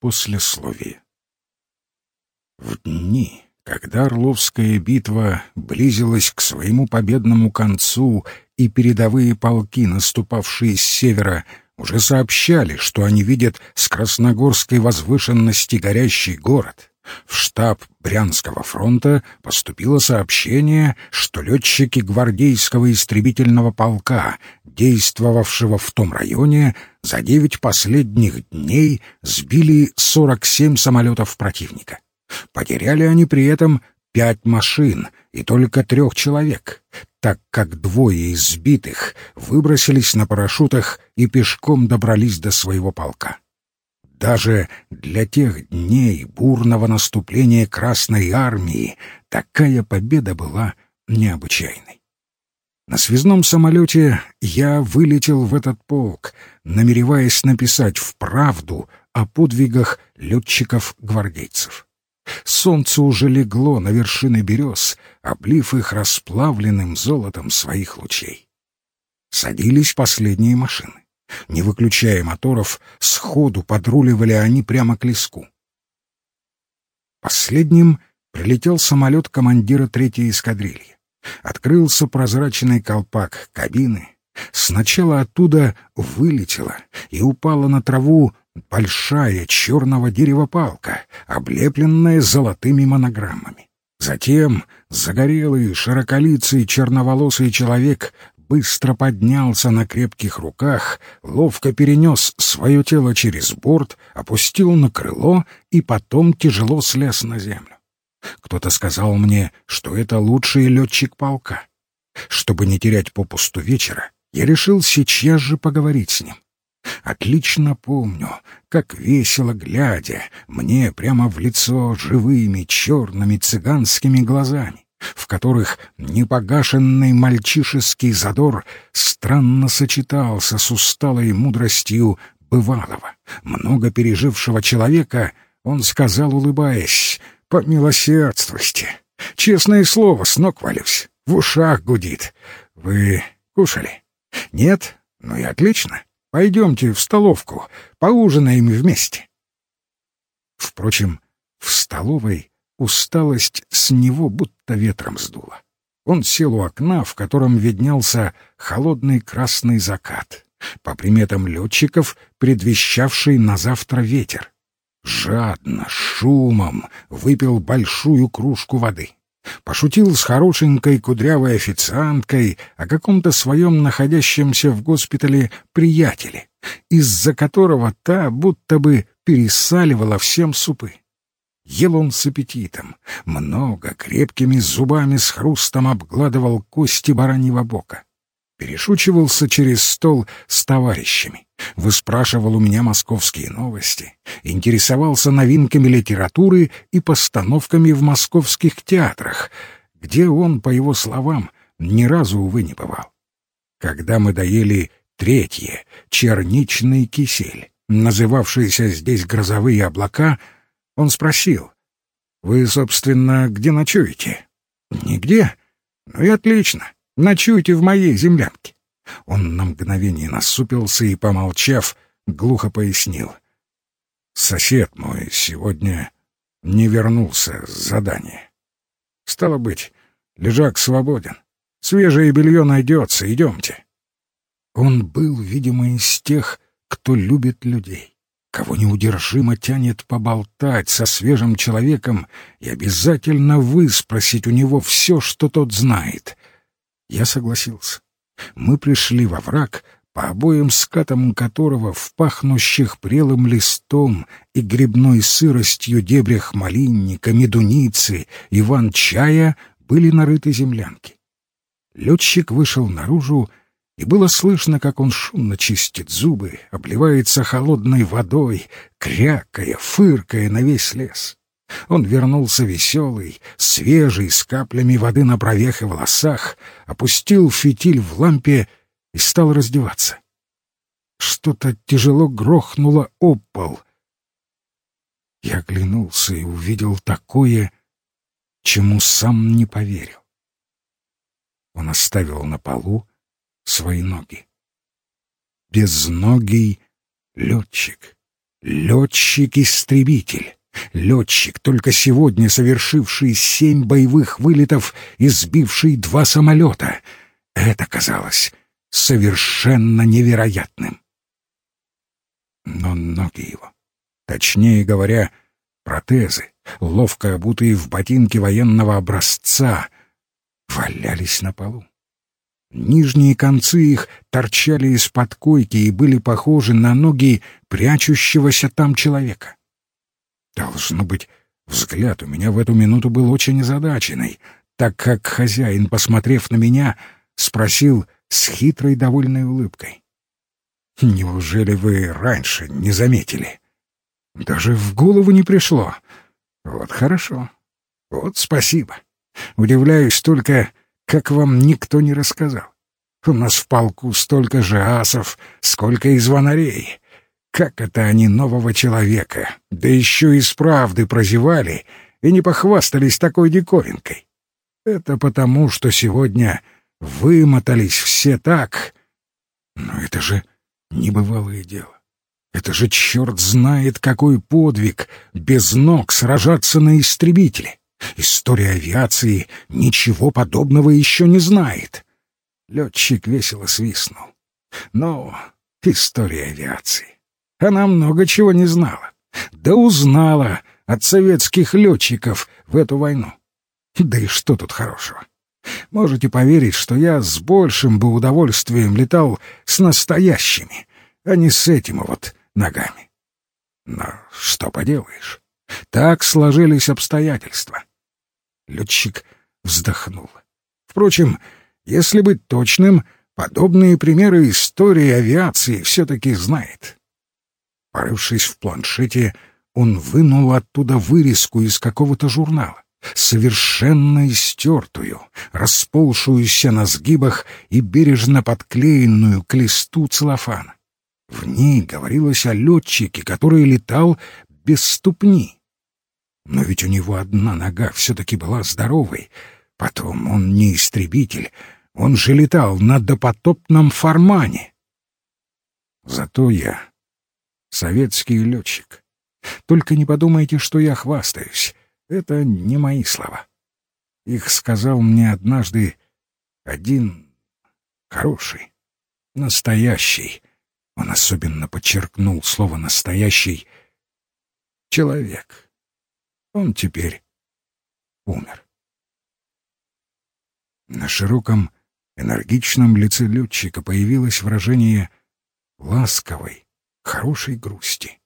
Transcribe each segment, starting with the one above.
послесловие. В дни, когда Орловская битва близилась к своему победному концу и передовые полки, наступавшие с севера, уже сообщали, что они видят с Красногорской возвышенности горящий город. В штаб Брянского фронта поступило сообщение, что летчики гвардейского истребительного полка, действовавшего в том районе, за девять последних дней сбили 47 самолетов противника. Потеряли они при этом пять машин и только трех человек, так как двое из сбитых выбросились на парашютах и пешком добрались до своего полка. Даже для тех дней бурного наступления Красной Армии такая победа была необычайной. На связном самолете я вылетел в этот полк, намереваясь написать вправду о подвигах летчиков-гвардейцев. Солнце уже легло на вершины берез, облив их расплавленным золотом своих лучей. Садились последние машины. Не выключая моторов, сходу подруливали они прямо к леску. Последним прилетел самолет командира третьей эскадрильи. Открылся прозрачный колпак кабины. Сначала оттуда вылетела и упала на траву большая черного дерева палка, облепленная золотыми монограммами. Затем загорелый, широколицый, черноволосый человек быстро поднялся на крепких руках, ловко перенес свое тело через борт, опустил на крыло и потом тяжело слез на землю. Кто-то сказал мне, что это лучший летчик полка. Чтобы не терять попусту вечера, я решил сейчас же поговорить с ним. Отлично помню, как весело глядя мне прямо в лицо живыми черными цыганскими глазами, в которых непогашенный мальчишеский задор странно сочетался с усталой мудростью бывалого, много пережившего человека, он сказал, улыбаясь, «Помилосердствуйте! Честное слово, с ног валюсь, в ушах гудит. Вы кушали? Нет? Ну и отлично. Пойдемте в столовку, поужинаем вместе. Впрочем, в столовой усталость с него будто ветром сдула. Он сел у окна, в котором виднелся холодный красный закат, по приметам летчиков, предвещавший на завтра ветер. Жадно, шумом выпил большую кружку воды. Пошутил с хорошенькой кудрявой официанткой о каком-то своем находящемся в госпитале приятеле, из-за которого та будто бы пересаливала всем супы. Ел он с аппетитом, много, крепкими зубами с хрустом обгладывал кости бараньего бока перешучивался через стол с товарищами, выспрашивал у меня московские новости, интересовался новинками литературы и постановками в московских театрах, где он, по его словам, ни разу, увы, не бывал. Когда мы доели третье, черничный кисель, называвшийся здесь грозовые облака, он спросил, «Вы, собственно, где ночуете?» «Нигде? Ну и отлично. Ночуйте в моей землянке. Он на мгновение насупился и, помолчав, глухо пояснил. Сосед мой сегодня не вернулся с задания. Стало быть, лежак свободен. Свежее белье найдется, идемте. Он был, видимо, из тех, кто любит людей, кого неудержимо тянет поболтать со свежим человеком и обязательно выспросить у него все, что тот знает. Я согласился. Мы пришли во враг, по обоим скатам которого в пахнущих прелым листом и грибной сыростью дебрях малинника, медуницы, иван-чая были нарыты землянки. Летчик вышел наружу, и было слышно, как он шумно чистит зубы, обливается холодной водой, крякая, фыркая на весь лес. Он вернулся веселый, свежий, с каплями воды на бровях и волосах, опустил фитиль в лампе и стал раздеваться. Что-то тяжело грохнуло об пол. Я оглянулся и увидел такое, чему сам не поверил. Он оставил на полу свои ноги. Безногий летчик. Летчик-истребитель. Летчик, только сегодня совершивший семь боевых вылетов и сбивший два самолета. Это казалось совершенно невероятным. Но ноги его, точнее говоря, протезы, ловко обутые в ботинки военного образца, валялись на полу. Нижние концы их торчали из-под койки и были похожи на ноги прячущегося там человека. Должно быть, взгляд у меня в эту минуту был очень озадаченный, так как хозяин, посмотрев на меня, спросил с хитрой довольной улыбкой. «Неужели вы раньше не заметили?» «Даже в голову не пришло. Вот хорошо. Вот спасибо. Удивляюсь только, как вам никто не рассказал. У нас в полку столько же асов, сколько и звонарей. Как это они нового человека, да еще и с правды прозевали и не похвастались такой диковинкой? Это потому, что сегодня вымотались все так. Но это же небывалое дело. Это же черт знает какой подвиг без ног сражаться на истребителе. История авиации ничего подобного еще не знает. Летчик весело свистнул. Но история авиации. Она много чего не знала. Да узнала от советских летчиков в эту войну. Да и что тут хорошего? Можете поверить, что я с большим бы удовольствием летал с настоящими, а не с этими вот ногами. Но что поделаешь? Так сложились обстоятельства. Летчик вздохнул. Впрочем, если быть точным, подобные примеры истории авиации все-таки знает. Порывшись в планшете, он вынул оттуда вырезку из какого-то журнала, совершенно истертую, расползшуюся на сгибах и бережно подклеенную к листу целлофана. В ней говорилось о летчике, который летал без ступни. Но ведь у него одна нога все-таки была здоровой. Потом он не истребитель, он же летал на допотопном формане. Зато я советский летчик. Только не подумайте, что я хвастаюсь. Это не мои слова. Их сказал мне однажды один хороший, настоящий. Он особенно подчеркнул слово «настоящий» человек. Он теперь умер. На широком, энергичном лице летчика появилось выражение ласковой, хорошей грусти.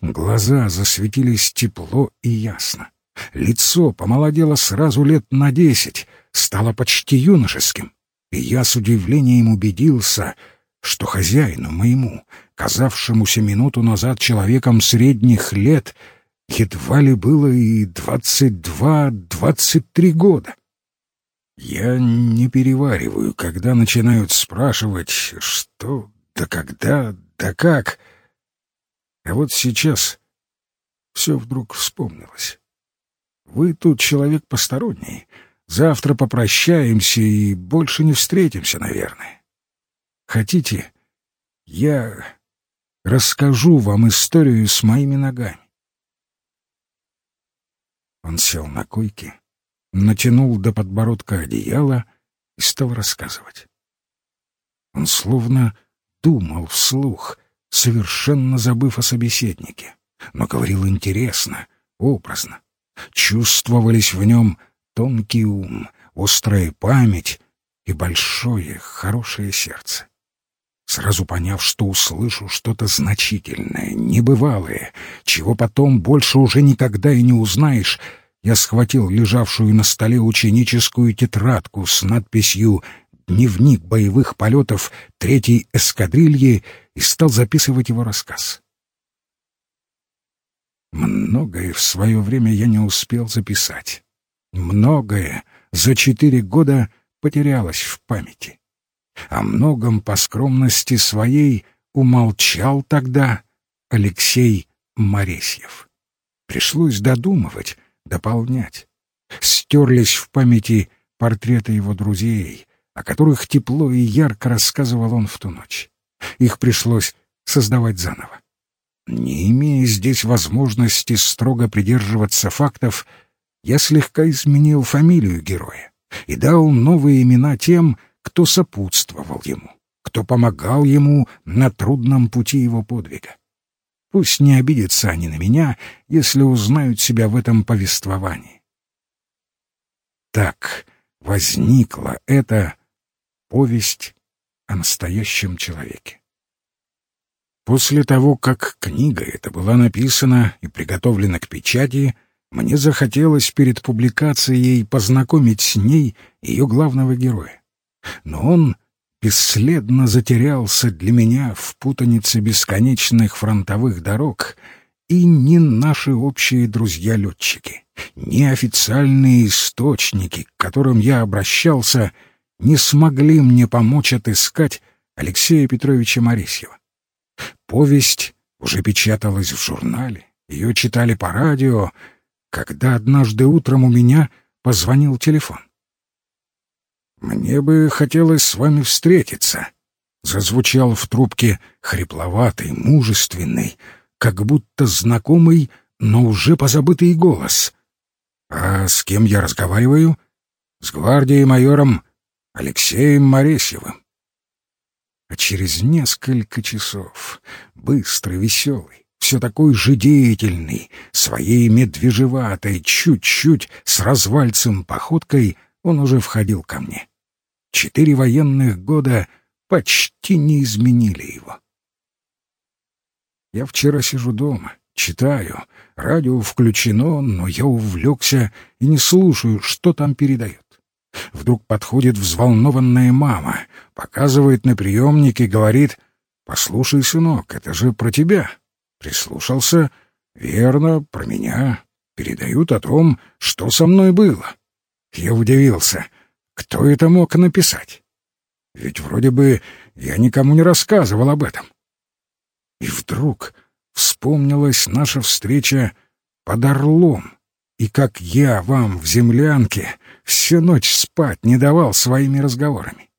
Глаза засветились тепло и ясно. Лицо помолодело сразу лет на десять, стало почти юношеским. И я с удивлением убедился, что хозяину моему, казавшемуся минуту назад человеком средних лет, — едва ли было и двадцать два-двадцать три года. Я не перевариваю, когда начинают спрашивать, что, да когда, да как. А вот сейчас все вдруг вспомнилось. Вы тут человек посторонний. Завтра попрощаемся и больше не встретимся, наверное. Хотите, я расскажу вам историю с моими ногами. Он сел на койке, натянул до подбородка одеяло и стал рассказывать. Он словно думал вслух, совершенно забыв о собеседнике, но говорил интересно, образно. Чувствовались в нем тонкий ум, острая память и большое, хорошее сердце. Сразу поняв, что услышу что-то значительное, небывалое, чего потом больше уже никогда и не узнаешь, я схватил лежавшую на столе ученическую тетрадку с надписью «Дневник боевых полетов третьей эскадрильи» и стал записывать его рассказ. Многое в свое время я не успел записать. Многое за четыре года потерялось в памяти. О многом по скромности своей умолчал тогда Алексей Моресьев. Пришлось додумывать, дополнять. Стерлись в памяти портреты его друзей, о которых тепло и ярко рассказывал он в ту ночь. Их пришлось создавать заново. Не имея здесь возможности строго придерживаться фактов, я слегка изменил фамилию героя и дал новые имена тем, кто сопутствовал ему, кто помогал ему на трудном пути его подвига. Пусть не обидятся они на меня, если узнают себя в этом повествовании. Так возникла эта повесть о настоящем человеке. После того, как книга эта была написана и приготовлена к печати, мне захотелось перед публикацией познакомить с ней ее главного героя. Но он бесследно затерялся для меня в путанице бесконечных фронтовых дорог, и ни наши общие друзья-летчики, ни официальные источники, к которым я обращался, не смогли мне помочь отыскать Алексея Петровича Моресьева. Повесть уже печаталась в журнале, ее читали по радио, когда однажды утром у меня позвонил телефон. «Мне бы хотелось с вами встретиться», — зазвучал в трубке хрипловатый, мужественный, как будто знакомый, но уже позабытый голос. «А с кем я разговариваю?» «С гвардией майором Алексеем Моресьевым». А через несколько часов, быстрый, веселый, все такой же деятельный, своей медвежеватой, чуть-чуть с развальцем походкой — он уже входил ко мне. Четыре военных года почти не изменили его. Я вчера сижу дома, читаю, радио включено, но я увлекся и не слушаю, что там передают. Вдруг подходит взволнованная мама, показывает на приемник и говорит, «Послушай, сынок, это же про тебя». Прислушался, верно, про меня. Передают о том, что со мной было. Я удивился. Кто это мог написать? Ведь вроде бы я никому не рассказывал об этом. И вдруг вспомнилась наша встреча под Орлом, и как я вам в землянке всю ночь спать не давал своими разговорами.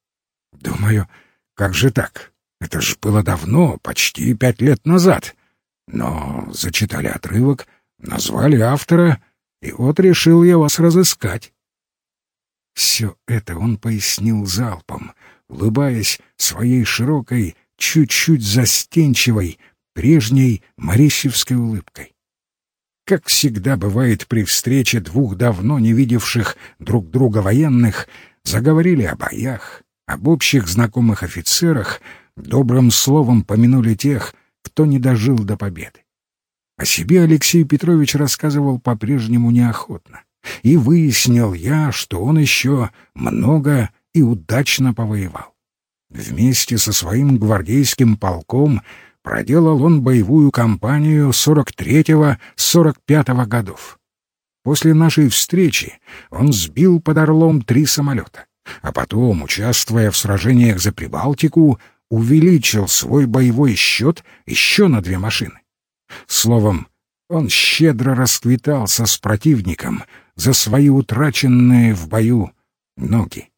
Думаю, как же так? Это ж было давно, почти пять лет назад. Но зачитали отрывок, назвали автора, и вот решил я вас разыскать. Все это он пояснил залпом, улыбаясь своей широкой, чуть-чуть застенчивой, прежней морищевской улыбкой. Как всегда бывает при встрече двух давно не видевших друг друга военных, заговорили о боях, об общих знакомых офицерах, добрым словом помянули тех, кто не дожил до победы. О себе Алексей Петрович рассказывал по-прежнему неохотно и выяснил я, что он еще много и удачно повоевал. Вместе со своим гвардейским полком проделал он боевую кампанию 43-45 годов. После нашей встречи он сбил под Орлом три самолета, а потом, участвуя в сражениях за Прибалтику, увеличил свой боевой счет еще на две машины. Словом, он щедро расквитался с противником за свои утраченные в бою ноги.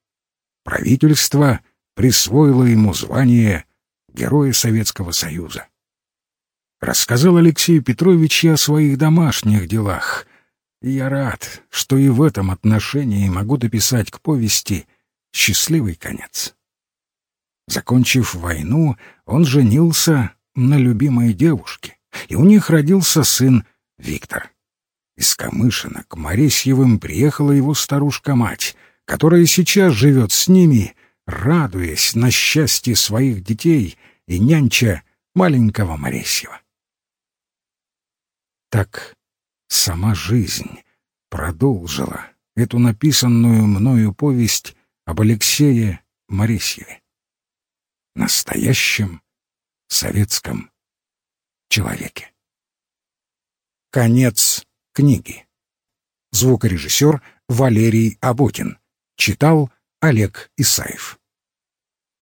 Правительство присвоило ему звание Героя Советского Союза. Рассказал Алексей Петрович и о своих домашних делах, я рад, что и в этом отношении могу дописать к повести счастливый конец. Закончив войну, он женился на любимой девушке и у них родился сын Виктор. Из Камышина к Моресьевым приехала его старушка-мать, которая сейчас живет с ними, радуясь на счастье своих детей и нянча маленького Моресьева. Так сама жизнь продолжила эту написанную мною повесть об Алексее Моресьеве, настоящем советском человеке. Конец книги. Звукорежиссер Валерий Аботин. Читал Олег Исаев.